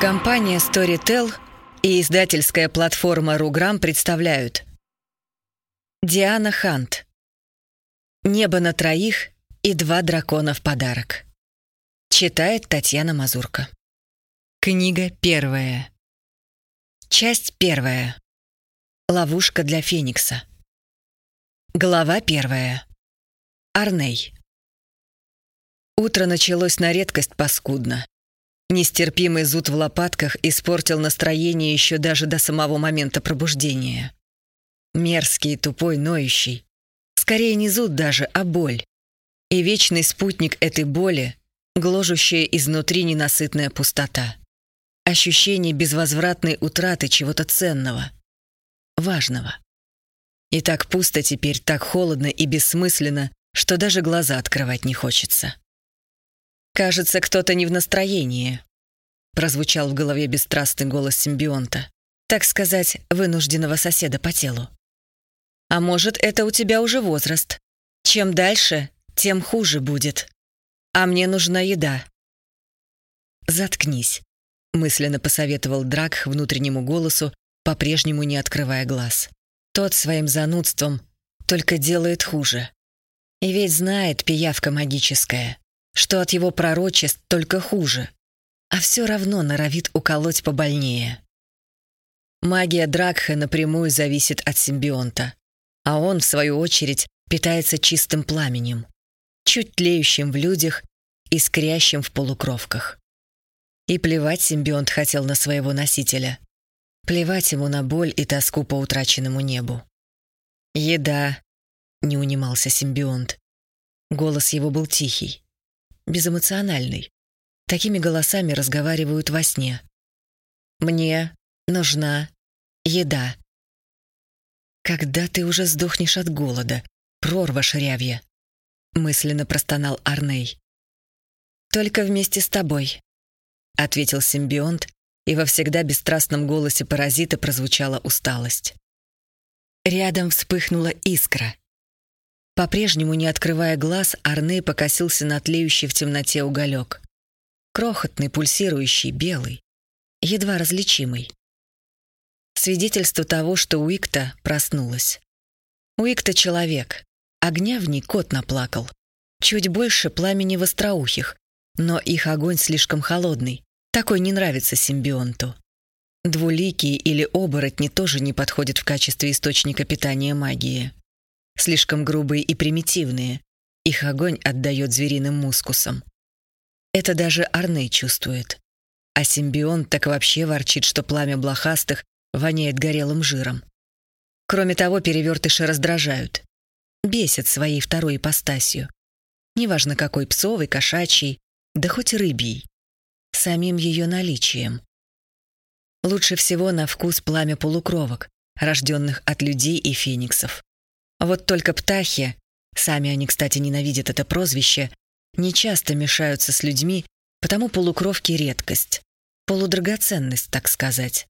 Компания Storytel и издательская платформа Руграм представляют Диана Хант «Небо на троих и два дракона в подарок». Читает Татьяна Мазурка. Книга первая. Часть первая. Ловушка для Феникса. Глава первая. Арней. Утро началось на редкость паскудно. Нестерпимый зуд в лопатках испортил настроение еще даже до самого момента пробуждения. Мерзкий, тупой, ноющий. Скорее не зуд даже, а боль. И вечный спутник этой боли — гложущая изнутри ненасытная пустота. Ощущение безвозвратной утраты чего-то ценного, важного. И так пусто теперь, так холодно и бессмысленно, что даже глаза открывать не хочется. «Кажется, кто-то не в настроении», — прозвучал в голове бесстрастный голос симбионта. «Так сказать, вынужденного соседа по телу». «А может, это у тебя уже возраст. Чем дальше, тем хуже будет. А мне нужна еда». «Заткнись», — мысленно посоветовал Дракх внутреннему голосу, по-прежнему не открывая глаз. Тот своим занудством только делает хуже. И ведь знает пиявка магическая что от его пророчеств только хуже, а все равно норовит уколоть побольнее. Магия Дракха напрямую зависит от симбионта, а он, в свою очередь, питается чистым пламенем, чуть тлеющим в людях, искрящим в полукровках. И плевать симбионт хотел на своего носителя. Плевать ему на боль и тоску по утраченному небу. «Еда», — не унимался симбионт. Голос его был тихий безэмоциональный. Такими голосами разговаривают во сне. «Мне нужна еда». «Когда ты уже сдохнешь от голода, прорва шрявья?» мысленно простонал Арней. «Только вместе с тобой», — ответил симбионт, и во всегда бесстрастном голосе паразита прозвучала усталость. Рядом вспыхнула искра. По-прежнему, не открывая глаз, Арне покосился на тлеющий в темноте уголек. Крохотный, пульсирующий, белый, едва различимый. Свидетельство того, что Уикта проснулась. Уикта — человек. Огня в ней кот наплакал. Чуть больше пламени в остроухих, но их огонь слишком холодный. Такой не нравится симбионту. Двуликие или оборотни тоже не подходят в качестве источника питания магии слишком грубые и примитивные. Их огонь отдает звериным мускусам. Это даже Арней чувствует. А симбион так вообще ворчит, что пламя блохастых воняет горелым жиром. Кроме того, перевертыши раздражают. Бесят своей второй ипостасью. Неважно какой, псовый, кошачий, да хоть рыбий. Самим ее наличием. Лучше всего на вкус пламя полукровок, рожденных от людей и фениксов. Вот только птахи, сами они, кстати, ненавидят это прозвище, не часто мешаются с людьми, потому полукровки — редкость. Полудрагоценность, так сказать.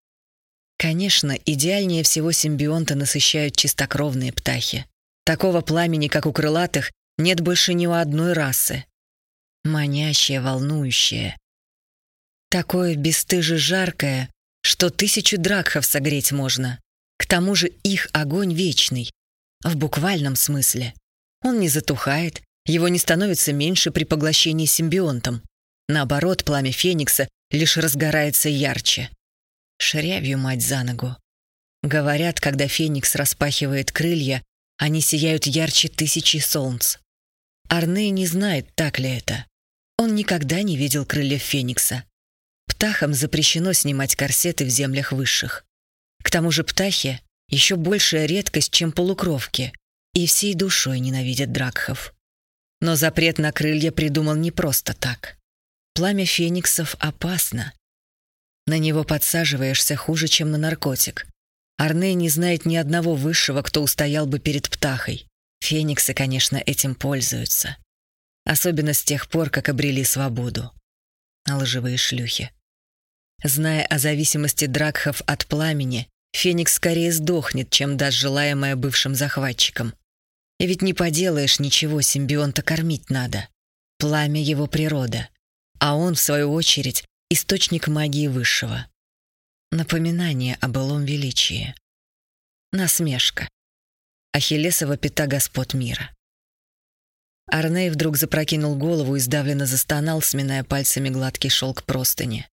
Конечно, идеальнее всего симбионта насыщают чистокровные птахи. Такого пламени, как у крылатых, нет больше ни у одной расы. Манящее, волнующее. Такое бесстыже жаркое, что тысячу дракхов согреть можно. К тому же их огонь вечный, в буквальном смысле. Он не затухает, его не становится меньше при поглощении симбионтом. Наоборот, пламя Феникса лишь разгорается ярче. Шрявью мать за ногу. Говорят, когда Феникс распахивает крылья, они сияют ярче тысячи солнц. Арне не знает, так ли это. Он никогда не видел крыльев Феникса. Птахам запрещено снимать корсеты в землях высших. К тому же птахи еще большая редкость, чем полукровки, и всей душой ненавидят дракхов. Но запрет на крылья придумал не просто так. Пламя фениксов опасно. На него подсаживаешься хуже, чем на наркотик. Арне не знает ни одного высшего, кто устоял бы перед птахой. Фениксы, конечно, этим пользуются. Особенно с тех пор, как обрели свободу. А лживые шлюхи. Зная о зависимости дракхов от пламени, Феникс скорее сдохнет, чем даст желаемое бывшим захватчикам. И ведь не поделаешь ничего, симбионта кормить надо. Пламя его природа. А он, в свою очередь, источник магии высшего. Напоминание о былом величии. Насмешка. Ахиллесова пята господ мира. Арней вдруг запрокинул голову и сдавленно застонал, сминая пальцами гладкий шелк простыни.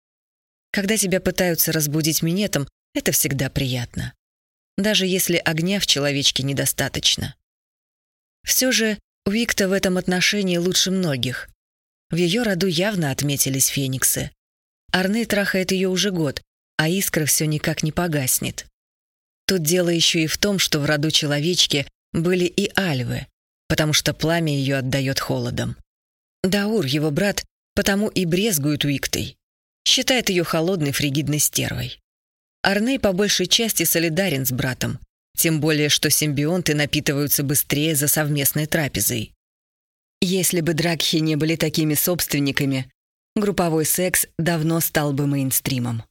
Когда тебя пытаются разбудить минетом, это всегда приятно. Даже если огня в человечке недостаточно. Все же Уикта в этом отношении лучше многих. В ее роду явно отметились фениксы. Арне трахает ее уже год, а искра все никак не погаснет. Тут дело еще и в том, что в роду человечки были и альвы, потому что пламя ее отдает холодом. Даур, его брат, потому и брезгует Уиктой. Считает ее холодной фригидной стервой. Арней по большей части солидарен с братом, тем более что симбионты напитываются быстрее за совместной трапезой. Если бы Дракхи не были такими собственниками, групповой секс давно стал бы мейнстримом.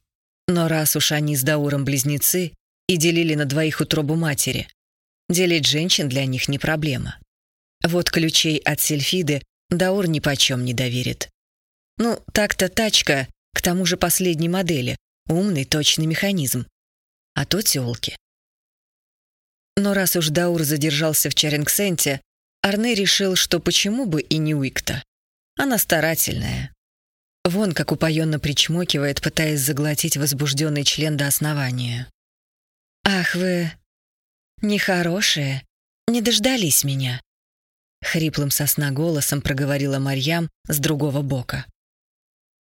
Но раз уж они с Дауром близнецы и делили на двоих утробу матери, делить женщин для них не проблема. Вот ключей от Сельфиды Даур ни почем не доверит. Ну, так-то тачка, к тому же последней модели, умный, точный механизм. А то тёлки. Но раз уж Даур задержался в Чарингсенте, Арне решил, что почему бы и не Уикта. Она старательная. Вон как упоенно причмокивает, пытаясь заглотить возбужденный член до основания. «Ах вы... нехорошие, не дождались меня», Хриплым сосна голосом проговорила Марьям с другого бока.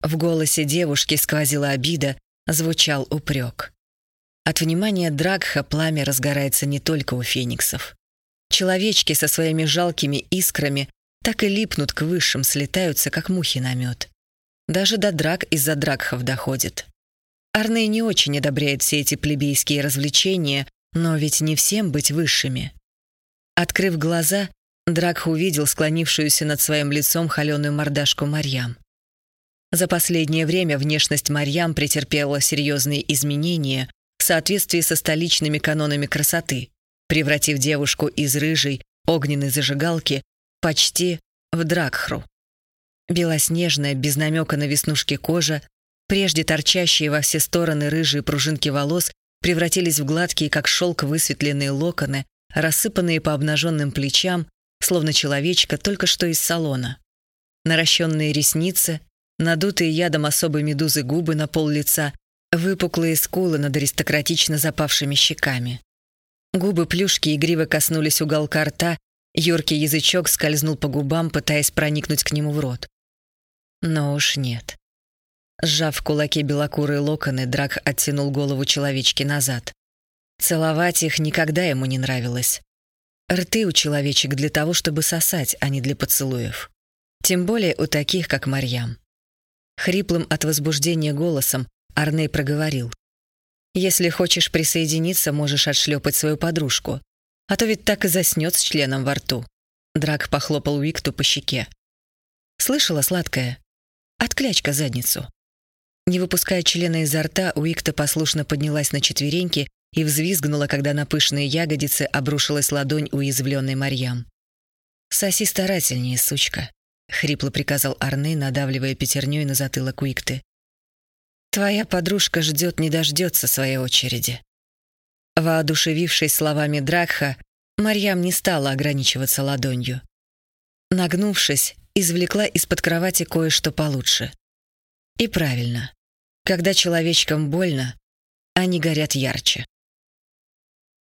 В голосе девушки сквозила обида, звучал упрек. От внимания Драгха пламя разгорается не только у фениксов. Человечки со своими жалкими искрами так и липнут к высшим, слетаются, как мухи на мед. Даже до драк из-за драгхов доходит. Арней не очень одобряет все эти плебейские развлечения, но ведь не всем быть высшими. Открыв глаза, Дракх увидел склонившуюся над своим лицом холеную мордашку Марьям. За последнее время внешность Марьям претерпела серьезные изменения в соответствии со столичными канонами красоты, превратив девушку из рыжей, огненной зажигалки почти в дракхру. Белоснежная, без намека на веснушки кожа, прежде торчащие во все стороны рыжие пружинки волос превратились в гладкие, как шелк, высветленные локоны, рассыпанные по обнаженным плечам, словно человечка только что из салона. Наращенные ресницы, надутые ядом особой медузы губы на пол лица, выпуклые скулы над аристократично запавшими щеками. Губы плюшки игриво коснулись уголка рта, юркий язычок скользнул по губам, пытаясь проникнуть к нему в рот. Но уж нет. Сжав в кулаке белокурые локоны, Драк оттянул голову человечки назад. Целовать их никогда ему не нравилось. Рты у человечек для того, чтобы сосать, а не для поцелуев. Тем более у таких, как Марьям. Хриплым от возбуждения голосом Арней проговорил. «Если хочешь присоединиться, можешь отшлепать свою подружку. А то ведь так и заснет с членом во рту». Драк похлопал Уикту по щеке. «Слышала, сладкая? Отклячка задницу». Не выпуская члена изо рта, Уикта послушно поднялась на четвереньки и взвизгнула, когда на пышные ягодицы обрушилась ладонь уязвленной Марьям. «Соси старательнее, сучка», — хрипло приказал Арне, надавливая пятерней на затылок Уикты. «Твоя подружка ждет, не дождется своей очереди». Воодушевившись словами Дракха, Марьям не стала ограничиваться ладонью. Нагнувшись, извлекла из-под кровати кое-что получше. И правильно. Когда человечкам больно, они горят ярче.